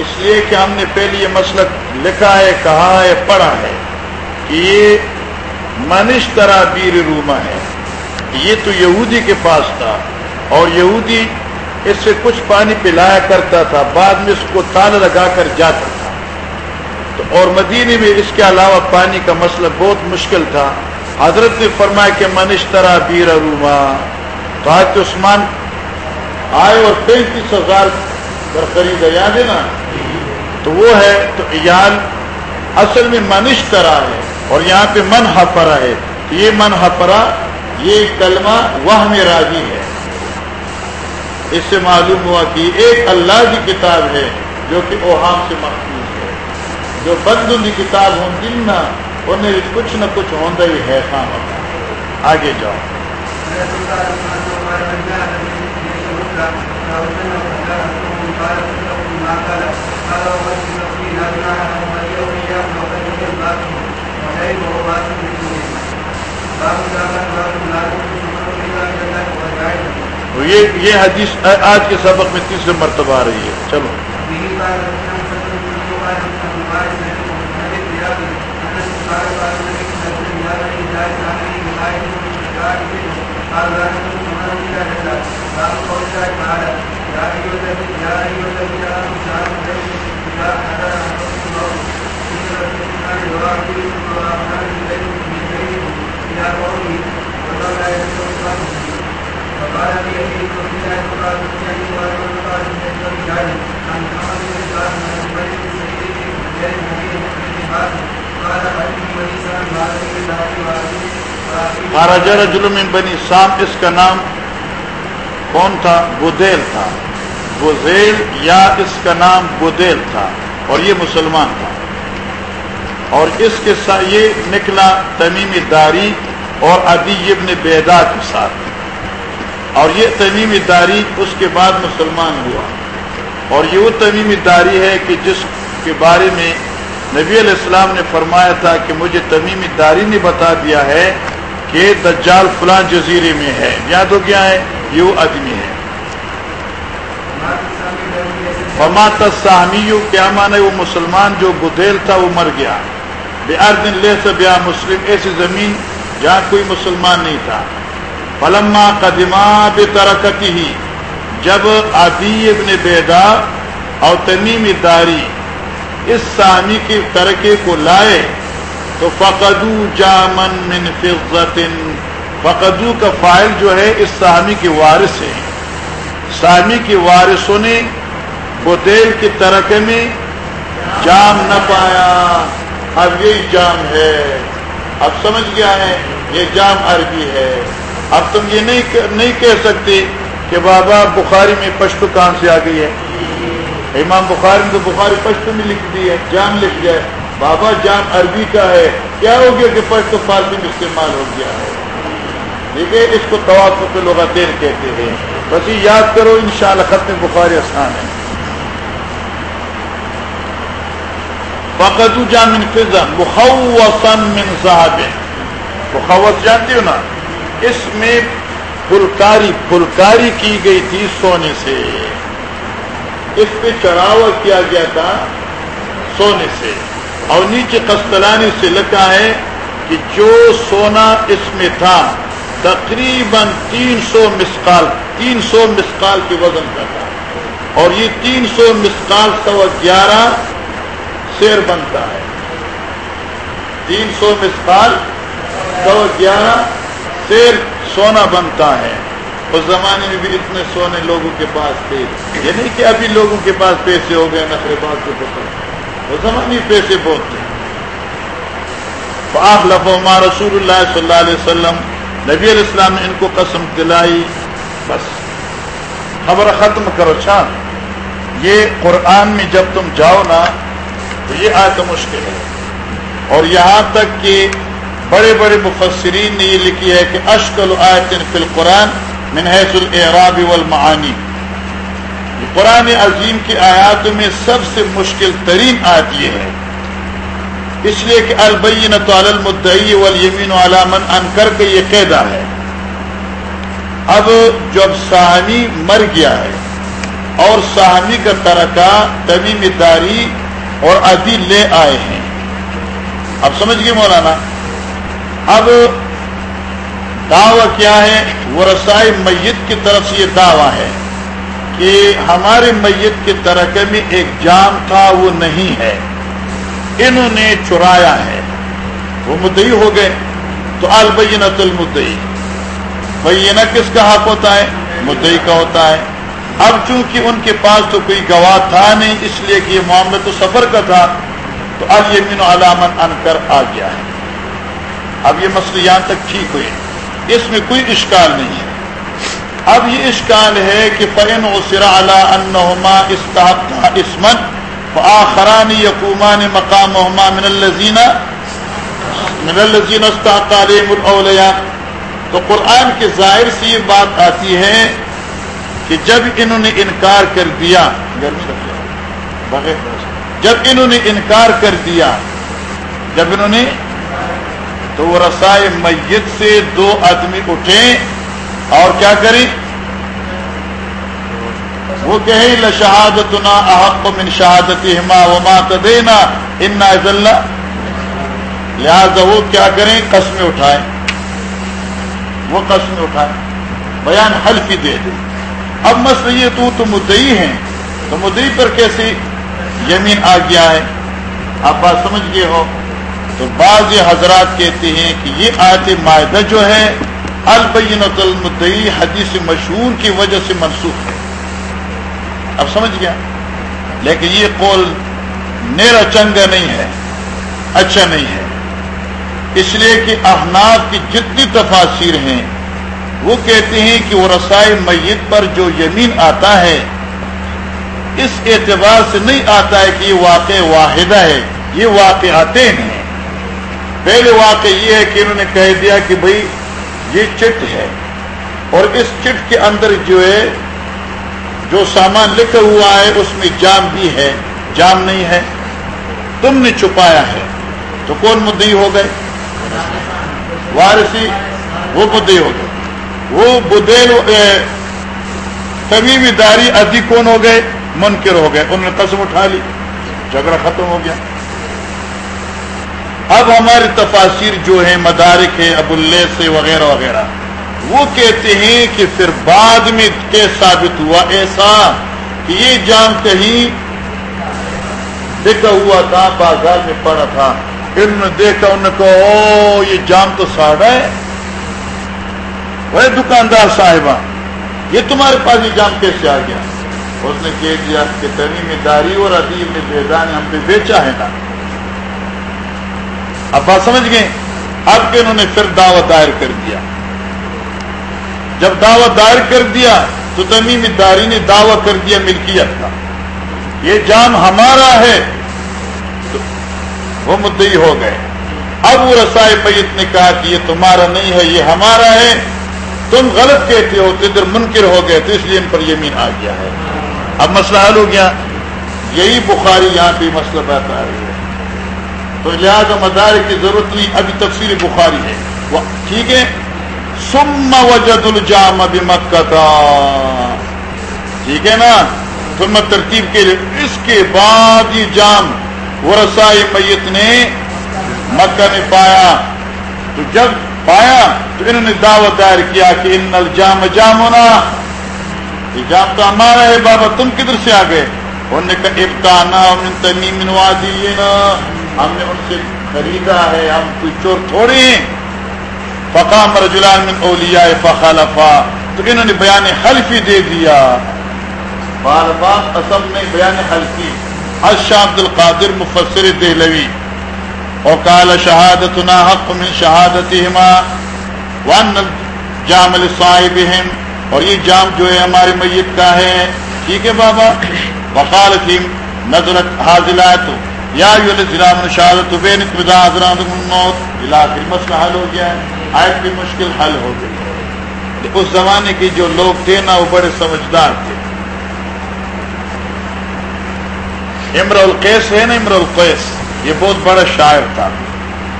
اس لیے کہ ہم نے پہلے یہ مسلک لکھا ہے، کہا ہے، پڑھا ہے کہ یہ منش طرح بیر روما ہے۔ یہ تو یہودی کے پاس تھا اور یہودی اس سے کچھ پانی پلایا کرتا تھا، بعد میں اس کو تال لگا کر جاتا تھا۔ تو اور مدینے میں اس کے علاوہ پانی کا مسئلہ بہت مشکل تھا۔ حضرت نے فرمایا کہ منش طرح بیر روما تو آج عثمان آئے اور پینتیس ہزار پر خریدا یاد ہے نا تو وہ ہے، تو ایال اصل میں منش طرح ہے اور یہاں پہ من ہفرا ہے یہ من ہفرا یہ کلمہ وہ میں راضی ہے۔ اس سے معلوم ہوا کہ ایک اللہ کی کتاب ہے جو کہ اوہام سے محفوظ ہے۔ جو بندوں کی کتاب ہوں، دن نہ انہیں کچھ نہ کچھ ہوتا ہی ہے خام آگے جاؤ۔ یہ حدیث آج کے سبق میں تیسرے مرتبہ آ رہی ہے۔ چلو۔ خارج رجل من بنی سام، اس کا نام کون تھا؟ بدیل تھا۔ بزیل یا اس کا نام بدیل تھا اور یہ مسلمان تھا۔ اور اس کے ساتھ یہ نکلا تمیم داری اور ادی ابن بیدا کے ساتھ۔ اور یہ تمیم داری اس کے بعد مسلمان ہوا۔ اور یہ وہ تمیم داری ہے کہ جس کے بارے میں نبی علیہ السلام نے فرمایا تھا کہ مجھے تمیم داری نے بتا دیا ہے کہ دجال فلاں جزیرے میں ہے۔ یاد ہو گیا ہے؟ یہ وہ آدمی ہے۔ فما تصامی کیا مانے وہ مسلمان جو بدیل تھا، وہ مر گیا۔ بے دن لے سے بیا مسلم ایسی زمین جہاں کوئی مسلمان نہیں تھا۔ فلما قدمہ بے ترکتی ہی جب عدی ابن بیدا اور تمیم داری اس سامی کے ترکے کو لائے، تو فقدو جامن من فضت فقدو کا فائل جو ہے، اس سامی کے وارث ہے۔ سامی کے وارثوں نے بدیل کے ترکے میں جام نہ پایا۔ اب یہی جام ہے۔ اب سمجھ گیا ہے، یہ جام عربی ہے۔ اب تم یہ نہیں نہیں کہہ سکتے کہ بابا بخاری میں پشتو کہاں سے آ گئی ہے؟ امام بخاری میں تو بخاری پشتو میں لکھ دی ہے، جام لکھ جائے بابا جام عربی کا ہے۔ کیا ہو گیا کہ پشتو فارسی میں استعمال ہو گیا ہے؟ ٹھیک ہے اس کو توافع پہ لوگ کہتے ہیں۔ بس یہ یاد کرو ان شاء اللہ ختم بخاری آسان ہے۔ فقدو جامن فضن مخوصن من صاحب مخوص جانتے ہو نا اس میں پھلکاری پھلکاری کی گئی تھی سونے سے اس پہ چڑھاوا کیا گیا تھا سونے سے اور نیچے قسطلانی سے لکھا ہے کہ جو سونا اس میں تھا تقریباً تین سو مسقال تین سو مسقال کے وزن کا تھا اور یہ تین سو مسقال سوا گیارہ شیر بنتا ہے۔ تین سو مسقال سوا گیارہ شیر سونا بنتا ہے۔ اس زمانے میں بھی اتنے سونے لوگوں کے پاس تھے۔ یہ نہیں کہ ابھی لوگوں کے پاس پیسے ہو گئے نقرے بات کے پتہ اس زمانے میں پیسے بہت تھے۔ آپ لفما رسول اللہ صلی اللہ علیہ وسلم، نبی علیہ السلام نے ان کو قسم دلائی۔ بس، خبر ختم کرو چھا یہ قرآن میں جب تم جاؤ نا تو یہ آئے تو مشکل ہے۔ اور یہاں تک کہ بڑے بڑے مفسرین نے یہ لکھی ہے کہ اشکل آیت فی القرآن من حیث الاعراب والمعانی۔ قرآن عظیم کی آیات میں سب سے مشکل ترین آیت یہ ہے۔ اس لیے کہ البین المدعی والیمین علی من انکر کا یہ قیدہ ہے۔ اب جب ساہمی مر گیا ہے اور ساہمی کا ترکہ تمیم داری اور عدی لے آئے ہیں۔ اب سمجھ گئے مولانا، اب دعوی کیا ہے؟ وہ رسائی میت کی طرف سے یہ دعویٰ ہے کہ ہمارے میت کے ترکے میں ایک جام تھا وہ نہیں ہے۔ انہوں نے چرایا ہے۔ وہ مدعی ہو گئے۔ تو البینت المدعی۔ بینہ کس کا حق ہوتا ہے؟ مدعی کا ہوتا ہے۔ اب چونکہ ان کے پاس تو کوئی گواہ تھا نہیں، اس لیے کہ یہ معاملہ تو سفر کا تھا، تو اب یہ علامت ان کر آ گیا ہے۔ اب یہ مسئلہ یہاں تک ٹھیک ہوئے اس میں کوئی اشکال نہیں ہے۔ اب یہ اشکال ہے کہ فین و سرا انہما استحق اسمن آخرانی یقومان مقام من الزین من الزین استحق علیم الاولیاء تو قرآن کے ظاہر سے یہ بات آتی ہے کہ جب انہوں نے انکار کر دیا جب انہوں نے انکار کر دیا، جب انہوں نے تو وہ رسائے میت سے دو آدمی اٹھیں اور کیا کریں؟ وہ کہے لشہادت نا احق من شہادت ہما وما دینا انا اللہ لہذا وہ کیا کریں؟ قسمیں اٹھائیں۔ وہ قسمیں اٹھائیں۔ بیان حلفی دے دیں۔ اب مسئلہ یہ تو تو مدعی ہیں، تو مدعی پر کیسی یمین آ گیا ہے؟ آپ بات سمجھ گئے ہو؟ تو بعض حضرات کہتے ہیں کہ یہ آیت معاہدہ جو ہے البین المدئی حدیث مشہور کی وجہ سے منسوخ ہے۔ اب سمجھ گیا لیکن یہ قول نیرا چنگا نہیں ہے اچھا نہیں ہے۔ اس لیے کہ احناف کی جتنی تفاصیر ہیں وہ کہتے ہیں کہ وہ رسائی میت پر جو یمین آتا ہے، اس اعتبار سے نہیں آتا ہے کہ یہ واقع واحدہ ہے، یہ واقع آتے ہیں۔ پہلے واقع یہ ہے کہ انہوں نے کہہ دیا کہ بھائی یہ چٹ ہے۔ اور اس چٹ کے اندر جو ہے، جو سامان لکھا ہوا ہے، اس میں جام بھی ہے۔ جام نہیں ہے۔ تم نے چھپایا ہے۔ تو کون مدئی ہو گئے؟ وارسی وہ مدئی ہو گئے۔ وہ بدیل کبھی بھی داری ادھی کون ہو گئے؟ منکر ہو گئے۔ انہوں نے قسم اٹھا لی۔ جھگڑا ختم ہو گیا۔ اب ہماری تفاصر جو ہے مدارک ہے ابو اللہ سے وغیرہ وغیرہ۔ وہ کہتے ہیں کہ پھر بعد میں کے ثابت ہوا؟ ایسا کہ یہ جام کہیں دیکھا ہوا تھا، بازار میں پڑا تھا۔ انہوں نے دیکھا، انہوں نے کہا او یہ جام تو ساڑا ہے۔ وہ دکاندار صاحبہ، یہ تمہارے پاس یہ جام کیسے آ گیا؟ اس نے کہہ دیا کہ تنی داری اور ادیب نے بیدان ہم پہ بیچا ہے نا۔ اب بات سمجھ گئے؟ اب کہ انہوں نے پھر دعوت دائر کر دیا۔ جب دعوت دائر کر دیا تو تمیم داری نے دعوی کر دیا ملکیت کا۔ یہ جام ہمارا ہے۔ تو وہ مدئی ہو گئے۔ اب وہ رسائی پیت نے کہا کہ یہ تمہارا نہیں ہے، یہ ہمارا ہے۔ تم غلط کہتے ہو، تو ادھر منکر ہو گئے، تو اس لیے ان پر یمین آ گیا ہے۔ اب مسئلہ حل ہو گیا۔ یہی بخاری یہاں پہ مسئلہ بہت آ رہی ہے۔ تو لہٰذا مدار کی ضرورت نہیں، ابھی تفصیل بخاری ہے۔ ٹھیک ہے؟ سم وجد الجام ابھی مکہ ٹھیک ہے نا؟ ثم ترتیب کے لیے، اس کے بعد یہ جام وہ رسائی میت نے مکہ میں پایا۔ تو جب پایا تو انہوں نے دعوت دائر کیا کہ ان الجام جام ہونا یہ جام تو ہمارا ہے، بابا تم کدھر سے آ گئے؟ انہوں نے کہا ابتانا من تمیم ہم نے ان سے خریدا ہے، ہم کوئی چور تھوڑے ہیں۔ فقام رجلان من اولیاء فخلفا، تو انہوں نے بیان حلفی دے دیا۔ بار بار اصل میں بیان حلفی اشا عبد القادر مفسر دہلوی وقال شهادتنا حق من شهادتهما وان الجام لصاحبهم اور یہ جام جو ہے ہماری میت کا ہے، ٹھیک ہے بابا؟ وقال فی نظرت حاضلات یا ایو الاسلام شهادت بین قضاء حضرات الموت، الى مسئلہ حل ہو گیا ہے آیت بھی مشکل حل ہو گئی۔ اس زمانے کے جو لوگ تھے نا، وہ بڑے سمجھدار تھے۔ امر القیس ہے نا امر القیس یہ بہت بڑا شاعر تھا۔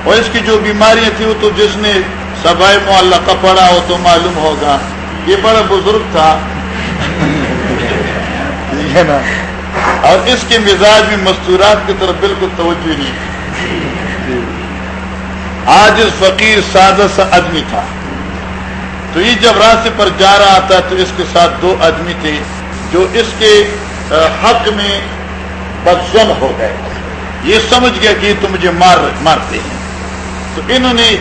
اور اس کی جو بیماریاں تھیں وہ تو جس نے سبائے معلقہ پڑا ہو تو معلوم ہوگا۔ یہ بڑا بزرگ تھا۔ نا۔ اور اس کے مزاج میں مستورات کی طرف بالکل توجہ نہیں۔ آج اس فقیر سادہ سا آدمی تھا۔ تو یہ جب راستے پر جا رہا تھا تو اس کے ساتھ دو آدمی تھے جو اس کے حق میں بدزن ہو گئے۔ یہ سمجھ گیا کہ یہ تو مجھے مار مارتے ہیں۔ تو انہوں نے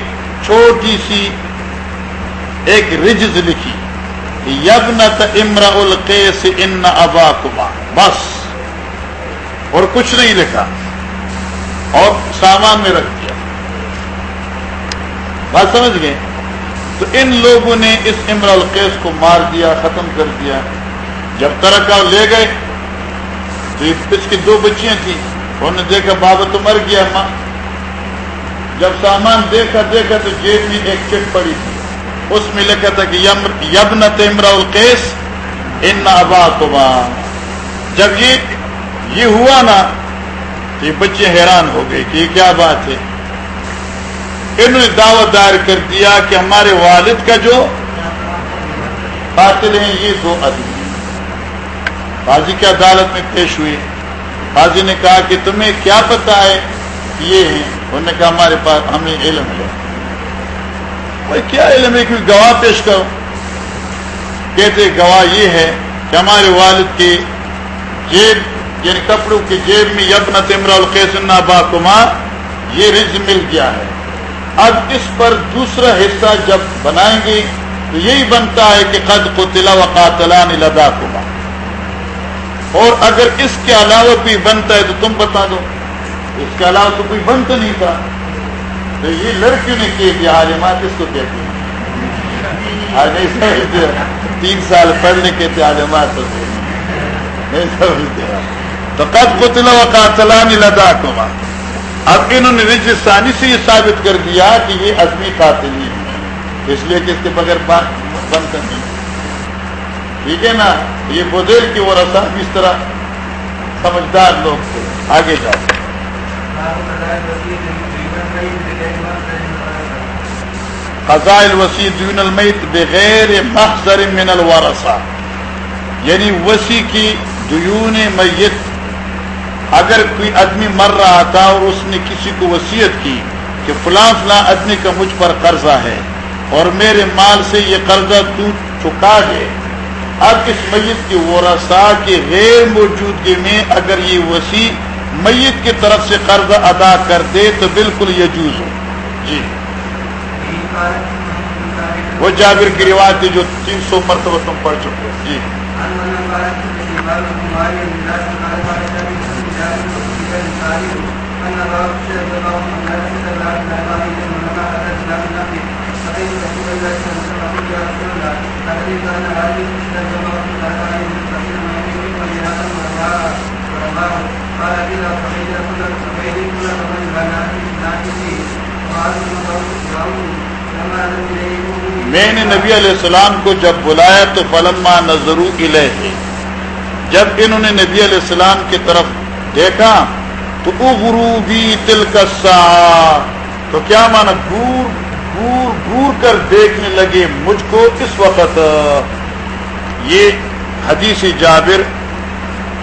چھوٹی سی ایک رجز لکھی یبنت امرا القیس ان ابا کما بس۔ اور کچھ نہیں لکھا۔ اور سامان میں رکھ دیا۔ بات سمجھ گئے؟ تو ان لوگوں نے اس امر القیس کو مار دیا، ختم کر دیا۔ جب ترکا لے گئے تو اس کی دو بچیاں تھیں۔ انہوں نے دیکھا بابا تو مر گیا ماں۔ جب سامان دیکھا دیکھا تو جیب میں ایک چٹ پڑی تھی۔ اس میں لکھا تھا کہ یبن تمرا القیس ان ابا کما جب یہ یہ ہوا نا تو یہ بچے حیران ہو گئے کہ یہ کیا بات ہے۔ انہوں نے دعوت دائر کر دیا کہ ہمارے والد کا جو قاتل ہیں، یہ دو آدمی قاضی کی عدالت میں پیش ہوئی قاضی نے کہا کہ تمہیں کیا پتا ہے یہ ہے انہوں نے کہا ہمارے پاس ہمیں علم ہے۔ بھائی، کیا علم ہے کہ گواہ پیش کرو؟ کہتے گواہ یہ ہے کہ ہمارے والد کی جیب یعنی کپڑوں کی جیب میں یبن تمرا القیسن با کما یہ رز مل گیا ہے۔ اب اس پر دوسرا حصہ جب بنائیں گے، تو یہی بنتا ہے کہ قد کو تلا و قاتلان لدا اور اگر اس کے علاوہ کوئی بنتا ہے تو تم بتا دو۔ اس کے علاوہ تو کوئی بنتا نہیں تھا۔ تو یہ لڑکیوں نے کیے تھے عالمات اس کو کہتے ہیں؟ تین سال پڑھنے کے تھے عالمات نہیں سمجھتے۔ تو قد کو تلا و قاتلان لدا اب انہوں نے رجستانی سے یہ ثابت کر دیا کہ یہ عزمی قاتل ہی ہے۔ اس لیے کہ اس کے بغیر بند نہیں۔ ٹھیک ہے نا یہ بدیر کی وہ رسا اس طرح سمجھدار لوگ تھے۔ آگے جاؤ۔ فضائل وسیع دین المیت بغیر مخصر من الورثہ۔ یعنی وسیع کی دیون میت۔ اگر کوئی آدمی مر رہا تھا اور اس نے کسی کو وسیعت کی کہ فلاں فلاں آدمی کا مجھ پر قرضہ ہے اور میرے مال سے یہ قرضہ تو چکا دے اب اس میت کی ورثا کی غیر موجودگی میں اگر یہ وسیع میت کی طرف سے قرض ادا کر دے تو بالکل یجوز ہو۔ جی۔ وہ جابر کی روایت جو تین سو مرتبہ تم پڑھ چکے جی۔ میں نے نبی علیہ السلام کو جب بلایا تو فلما نظرو الہ جب انہوں نے نبی علیہ السلام کی طرف دیکھا تو اغروبی تل کا تو کیا مانا گور گور گور کر دیکھنے لگے مجھ کو اس وقت۔ یہ حدیث جابر،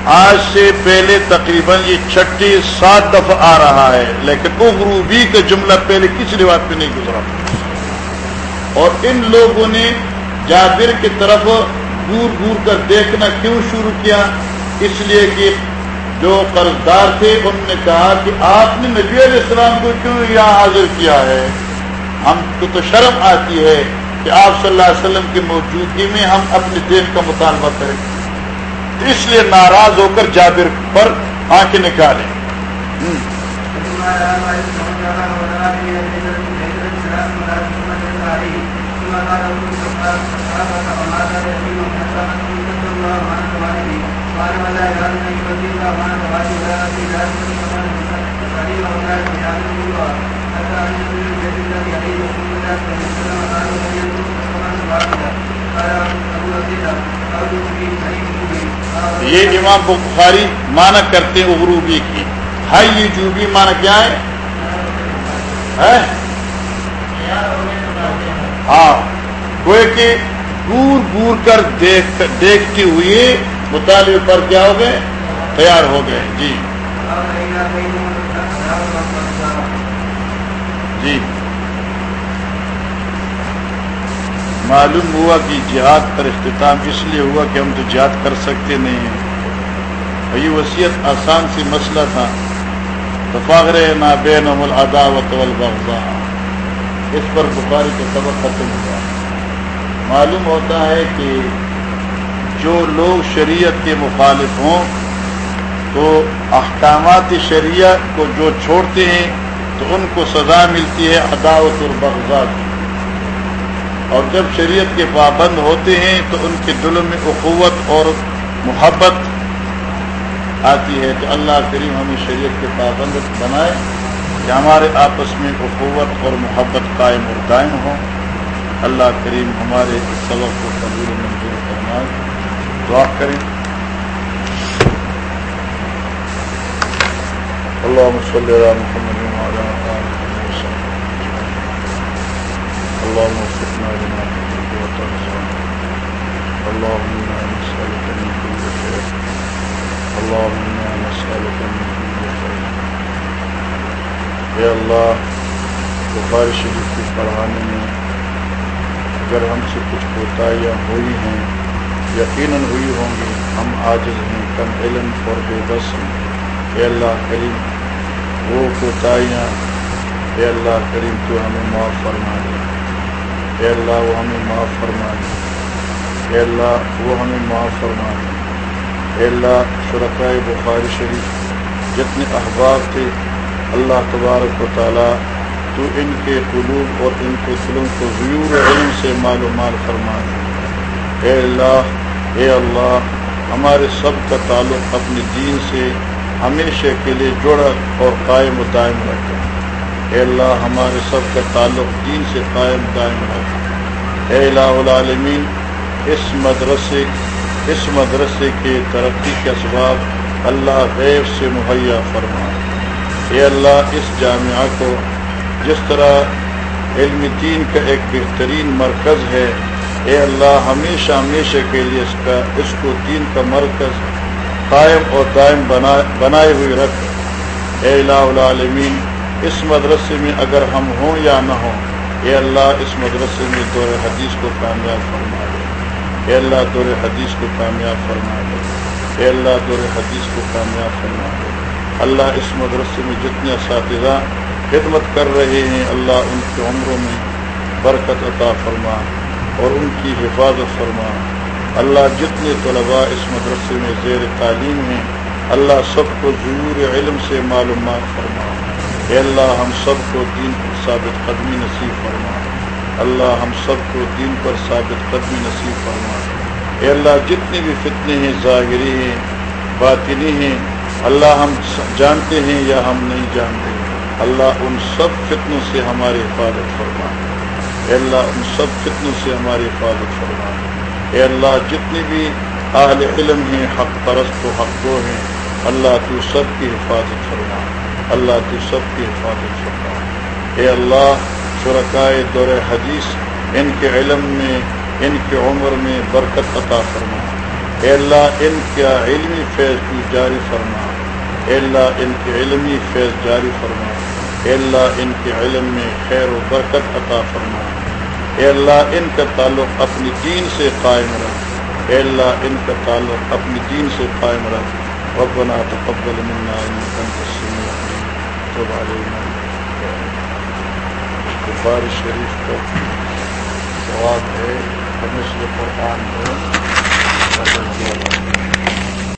آج سے پہلے تقریباً یہ چھٹی سات دفعہ آ رہا ہے، لیکن اغروبی کا جملہ پہلے کسی روایت پہ نہیں گزرا۔ اور ان لوگوں نے جابر کی طرف گور گور کر دیکھنا کیوں شروع کیا؟ اس لیے کہ جو قرضدار تھے، انہوں نے کہا کہ آپ نے نبی علیہ السلام کو کیوں یہاں حاضر کیا ہے؟ ہم کو تو شرم آتی ہے کہ آپ صلی اللہ علیہ وسلم کی موجودگی میں ہم اپنے دین کا مطالبہ کریں۔ اس لیے ناراض ہو کر جابر پر آنکھیں نکالیں۔ یہ امام بخاری مانا کرتے اغروبی کی۔ ہائی یہ جو بھی مانا کیا ہے؟ ہاں۔ کوئی کہ گور گور کر دیکھ دیکھتے ہوئے مطالبے پر کیا ہو گئے؟ تیار ہو گئے۔ جی۔ جی۔ معلوم ہوا کہ جہاد پر اختتام اس لیے ہوا کہ ہم تو جہاد کر سکتے نہیں ہیں۔ یہ وصیت آسان سی مسئلہ تھا۔ تو فاغر نا بے نمل ادا و طول اس پر بخاری کا سبق ختم ہوا۔ معلوم ہوتا ہے کہ جو لوگ شریعت کے مخالف ہوں، تو احکامات شریعت کو جو چھوڑتے ہیں، تو ان کو سزا ملتی ہے، عداوت البغضات اور جب شریعت کے پابند ہوتے ہیں، تو ان کے دلوں میں اخوت اور محبت آتی ہے۔ تو اللہ کریم ہمیں شریعت کے پابند بنائے کہ ہمارے آپس میں اخوت اور محبت قائم اور دائم ہو اللہ کریم ہمارے سبق کو قبول منظور فرمائے۔ دعا کریں۔ اللہ صلی اللہ محمد اللهم وفقنا لما تحب وترضى اللهم انا نسالك من كل خير اللهم انا نسالك من كل خير اے اللہ، بخاری شریف کو پڑھانے میں اگر ہم سے کچھ کوتاہیاں ہوئی ہیں، یقیناً ہوئی ہوں گی، ہم عاجز ہیں، کم علم اور بے بس ہیں۔ اے اللہ کریم، وہ کوتاہیاں، اے اللہ کریم، تو ہمیں معاف فرما دے۔ اے اللہ، وہ ہمیں معاف فرما دے۔ اے اللہ، وہ ہمیں معاف فرما دے۔ اے اللہ، شرکائے بخاری شریف، جتنے احباب تھے، اللہ تبارک و تعالیٰ تو ان کے قلوب اور ان کے دلوں کو ضیور علم سے معلومات فرما دے۔ اے اللہ اے اللہ، ہمارے سب کا تعلق اپنے دین سے ہمیشہ کے لیے جڑا اور قائم و دائم رکھے۔ اے اللہ، ہمارے سب کا تعلق دین سے قائم قائم ہے اے الہ العالمین، اس مدرسے اس مدرسے کے ترقی کے اسباب اللہ غیب سے مہیا فرما۔ اے اللہ، اس جامعہ کو جس طرح علم دین کا ایک بہترین مرکز ہے، اے اللہ، ہمیشہ ہمیشہ کے لیے اس کا، اس کو دین کا مرکز قائم اور دائم بنائے ہوئے رکھ۔ اے الہ العالمین، اس مدرسے میں اگر ہم ہوں یا نہ ہوں، اے اللہ، اس مدرسے میں دور حدیث کو کامیاب فرما دے۔ اے اللہ، دور حدیث کو کامیاب فرما دے۔ اے اللہ، دور حدیث کو کامیاب فرما دے۔ اللہ اس مدرسے میں جتنے اساتذہ خدمت کر رہے ہیں، اللہ ان کی عمروں میں برکت عطا فرما اور ان کی حفاظت فرما۔ اللہ جتنے طلباء اس مدرسے میں زیر تعلیم ہیں، اللہ سب کو ضرور علم سے معلومات فرما۔ اے اللہ، ہم سب کو دین پر ثابت قدمی نصیب فرما۔ اللہ، ہم سب کو دین پر ثابت قدمی نصیب فرما۔ اے اللہ، جتنے بھی فتنے ہیں، ظاہری ہیں، باطنی ہیں، اللہ، ہم جانتے ہیں یا ہم نہیں جانتے؟ اللہ ان سب فتنوں سے ہماری حفاظت فرما اے اللہ ان سب فتنوں سے ہماری حفاظت فرما اے اللہ جتنے بھی اہل علم ہیں، حق پرست و حق کو ہیں، اللہ تو سب کی حفاظت فرما، اللہ تو سب کی حفاظت فرما۔ اے اللہ شرکائے دور حدیث، ان کے علم میں، ان کے عمر میں برکت عطا فرما۔ اے اللہ ان کا علمی فیض کی جاری فرما۔ اے اللہ ان کے علمی فیض جاری فرما۔ اے اللہ ان کے علم میں خیر و برکت عطا فرما۔ اے اللہ ان کا تعلق اپنی دین سے قائم رکھ۔ اے اللہ ان کا تعلق اپنی دین سے قائم رکھ۔ ربنا تقبل منا انك انت السميع بخار شریف کا سواب ہے۔ قرآن ہے۔